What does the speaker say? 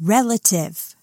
relative.